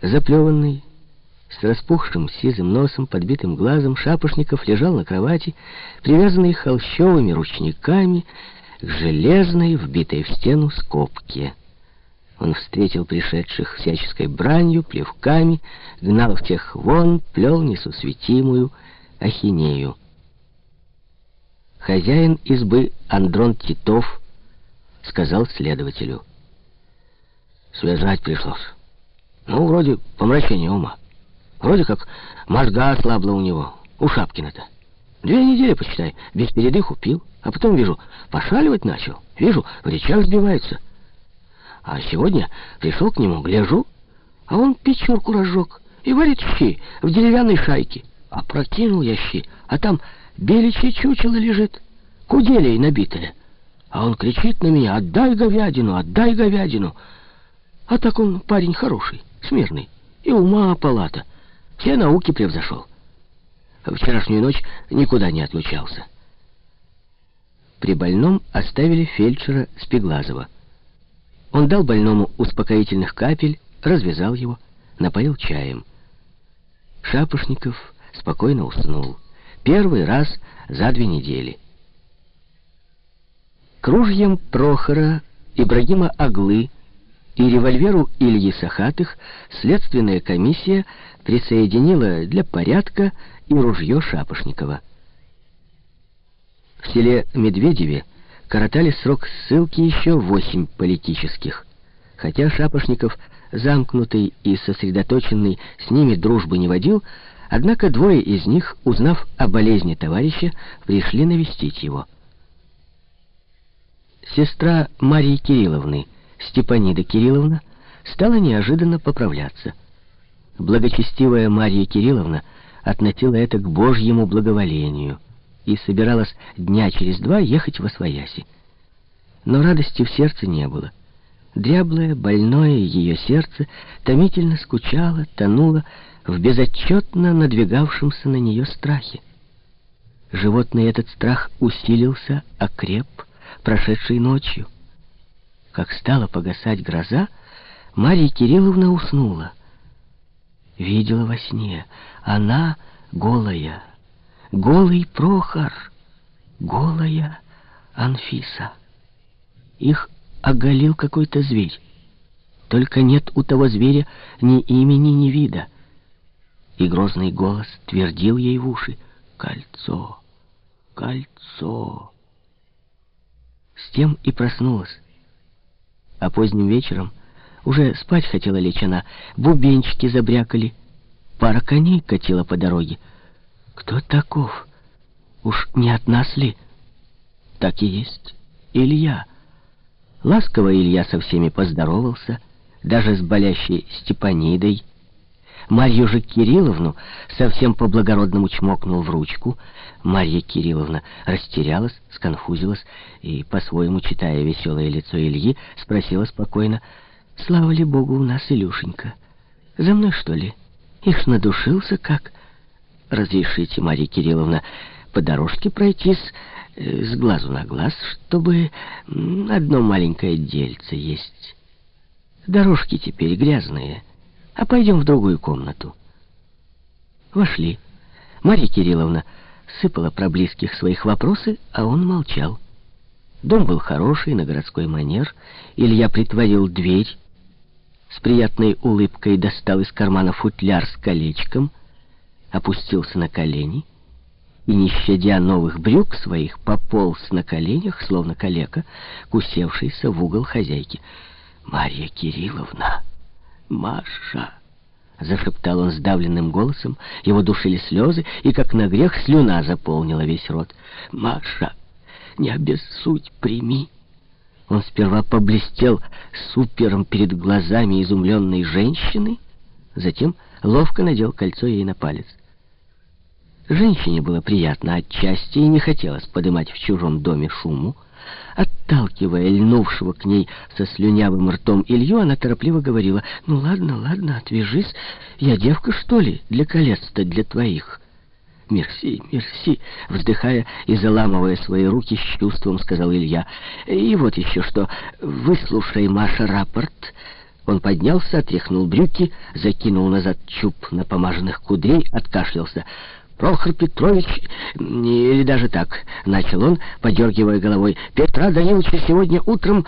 Заплеванный, с распухшим сизым носом, подбитым глазом, Шапошников лежал на кровати, привязанный холщовыми ручниками к железной, вбитой в стену скобке. Он встретил пришедших всяческой бранью, плевками, гнал всех вон, плел несусветимую ахинею. Хозяин избы Андрон Титов сказал следователю. Связать пришлось. Ну, вроде помрачение ума. Вроде как мозга ослабла у него, у Шапкина-то. Две недели, почитай, без передыху пил, а потом, вижу, пошаливать начал. Вижу, в речах сбивается. А сегодня пришел к нему, гляжу, а он печурку разжег и варит щи в деревянной шайке. А прокинул я щи, а там беличье чучело лежит, куделей набитое. А он кричит на меня, отдай говядину, отдай говядину. А так он парень хороший, смирный, и ума палата. Все науки превзошел. Вчерашнюю ночь никуда не отлучался. При больном оставили фельдшера Спиглазова. Он дал больному успокоительных капель, развязал его, напоил чаем. Шапошников спокойно уснул. Первый раз за две недели. Кружьем Прохора, Ибрагима Аглы и револьверу Ильи Сахатых следственная комиссия присоединила для порядка и ружье Шапошникова. В селе Медведеве коротали срок ссылки еще восемь политических. Хотя Шапошников, замкнутый и сосредоточенный, с ними дружбы не водил, однако двое из них, узнав о болезни товарища, пришли навестить его. Сестра Марии Кирилловны, Степанида Кирилловна, стала неожиданно поправляться. Благочестивая Мария Кирилловна относила это к Божьему благоволению и собиралась дня через два ехать во Свояси. Но радости в сердце не было. Дряблое, больное ее сердце томительно скучало, тонуло в безотчетно надвигавшемся на нее страхе. Животный этот страх усилился, окреп, прошедшей ночью. Как стала погасать гроза, Марья Кирилловна уснула. Видела во сне, она голая, голый Прохор, голая Анфиса. Их оголил какой-то зверь. Только нет у того зверя ни имени, ни вида. И грозный голос твердил ей в уши «Кольцо! Кольцо!» С тем и проснулась. А поздним вечером уже спать хотела лечь она. Бубенчики забрякали. Пара коней катила по дороге. Кто таков? Уж не от нас ли? Так и есть. Илья. Ласково Илья со всеми поздоровался, даже с болящей Степанидой, Марью же Кирилловну совсем по-благородному чмокнул в ручку. Марья Кирилловна растерялась, сконфузилась и, по-своему читая веселое лицо Ильи, спросила спокойно, «Слава ли Богу у нас, Илюшенька? За мной, что ли? Их надушился как? Разрешите, Марья Кирилловна, по дорожке пройтись э, с глазу на глаз, чтобы одно маленькое дельце есть. Дорожки теперь грязные» а пойдем в другую комнату. Вошли. Марья Кирилловна сыпала про близких своих вопросы, а он молчал. Дом был хороший, на городской манер. Илья притворил дверь, с приятной улыбкой достал из кармана футляр с колечком, опустился на колени и, не щадя новых брюк своих, пополз на коленях, словно калека, кусевшийся в угол хозяйки. «Марья Кирилловна!» «Маша!» — зашептал он сдавленным голосом, его душили слезы, и, как на грех, слюна заполнила весь рот. «Маша, не обессудь, прими!» Он сперва поблестел супером перед глазами изумленной женщины, затем ловко надел кольцо ей на палец. Женщине было приятно отчасти и не хотелось подымать в чужом доме шуму, Отталкивая льнувшего к ней со слюнявым ртом Илью, она торопливо говорила, «Ну ладно, ладно, отвяжись. Я девка, что ли, для колец-то для твоих?» «Мерси, мерси», — вздыхая и заламывая свои руки с чувством, сказал Илья. «И вот еще что. Выслушай, Маша, рапорт. Он поднялся, отряхнул брюки, закинул назад чуб на помаженных кудрей, откашлялся. «Прохор Петрович, или даже так», — начал он, подергивая головой, «Петра Даниловича сегодня утром